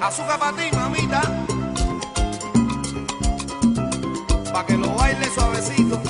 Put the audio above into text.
Azúcar para ti, mamita. Pa' que lo baile suavecito.